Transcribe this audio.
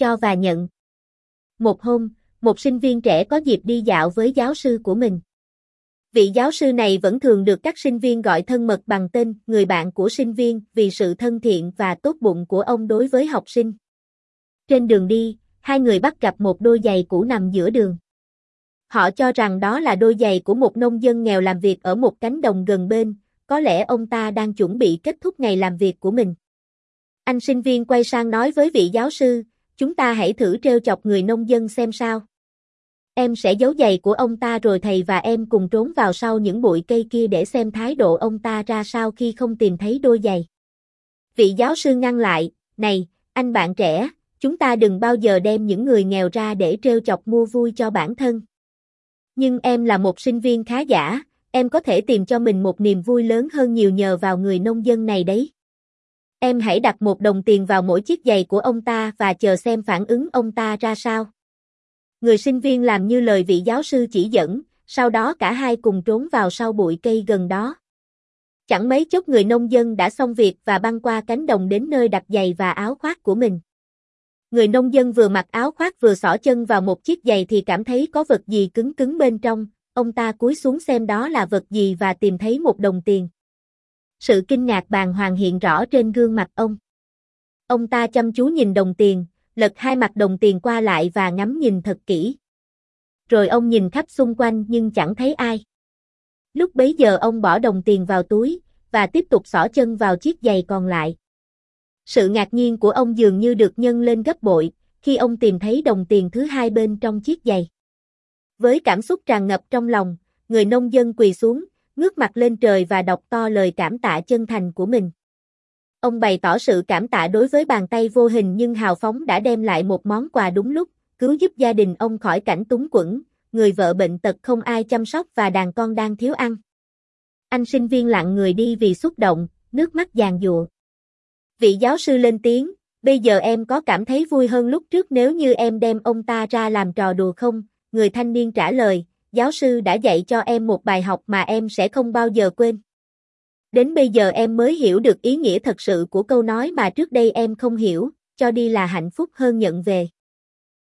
cho và nhận. Một hôm, một sinh viên trẻ có dịp đi dạo với giáo sư của mình. Vị giáo sư này vẫn thường được các sinh viên gọi thân mật bằng tên người bạn của sinh viên vì sự thân thiện và tốt bụng của ông đối với học sinh. Trên đường đi, hai người bắt gặp một đôi giày cũ nằm giữa đường. Họ cho rằng đó là đôi giày của một nông dân nghèo làm việc ở một cánh đồng gần bên, có lẽ ông ta đang chuẩn bị kết thúc ngày làm việc của mình. Anh sinh viên quay sang nói với vị giáo sư, chúng ta hãy thử treo chọc người nông dân xem sao. Em sẽ giấu giày của ông ta rồi thầy và em cùng trốn vào sau những bụi cây kia để xem thái độ ông ta ra sao khi không tìm thấy đôi giày. Vị giáo sư ngăn lại, này, anh bạn trẻ, chúng ta đừng bao giờ đem những người nghèo ra để treo chọc mua vui cho bản thân. Nhưng em là một sinh viên khá giả, em có thể tìm cho mình một niềm vui lớn hơn nhiều nhờ vào người nông dân này đấy. Em hãy đặt một đồng tiền vào mỗi chiếc giày của ông ta và chờ xem phản ứng ông ta ra sao. Người sinh viên làm như lời vị giáo sư chỉ dẫn, sau đó cả hai cùng trốn vào sau bụi cây gần đó. Chẳng mấy chốc người nông dân đã xong việc và băng qua cánh đồng đến nơi đặt giày và áo khoác của mình. Người nông dân vừa mặc áo khoác vừa xỏ chân vào một chiếc giày thì cảm thấy có vật gì cứng cứng bên trong, ông ta cúi xuống xem đó là vật gì và tìm thấy một đồng tiền. Sự kinh ngạc bàng hoàng hiện rõ trên gương mặt ông. Ông ta chăm chú nhìn đồng tiền, lật hai mặt đồng tiền qua lại và ngắm nhìn thật kỹ. Rồi ông nhìn khắp xung quanh nhưng chẳng thấy ai. Lúc bấy giờ ông bỏ đồng tiền vào túi, và tiếp tục xỏ chân vào chiếc giày còn lại. Sự ngạc nhiên của ông dường như được nhân lên gấp bội, khi ông tìm thấy đồng tiền thứ hai bên trong chiếc giày. Với cảm xúc tràn ngập trong lòng, người nông dân quỳ xuống, ngước mặt lên trời và đọc to lời cảm tạ chân thành của mình. Ông bày tỏ sự cảm tạ đối với bàn tay vô hình nhưng hào phóng đã đem lại một món quà đúng lúc, cứu giúp gia đình ông khỏi cảnh túng quẫn, người vợ bệnh tật không ai chăm sóc và đàn con đang thiếu ăn. Anh sinh viên lặng người đi vì xúc động, nước mắt giàn dụa. Vị giáo sư lên tiếng, bây giờ em có cảm thấy vui hơn lúc trước nếu như em đem ông ta ra làm trò đùa không? Người thanh niên trả lời, giáo sư đã dạy cho em một bài học mà em sẽ không bao giờ quên. Đến bây giờ em mới hiểu được ý nghĩa thật sự của câu nói mà trước đây em không hiểu, cho đi là hạnh phúc hơn nhận về.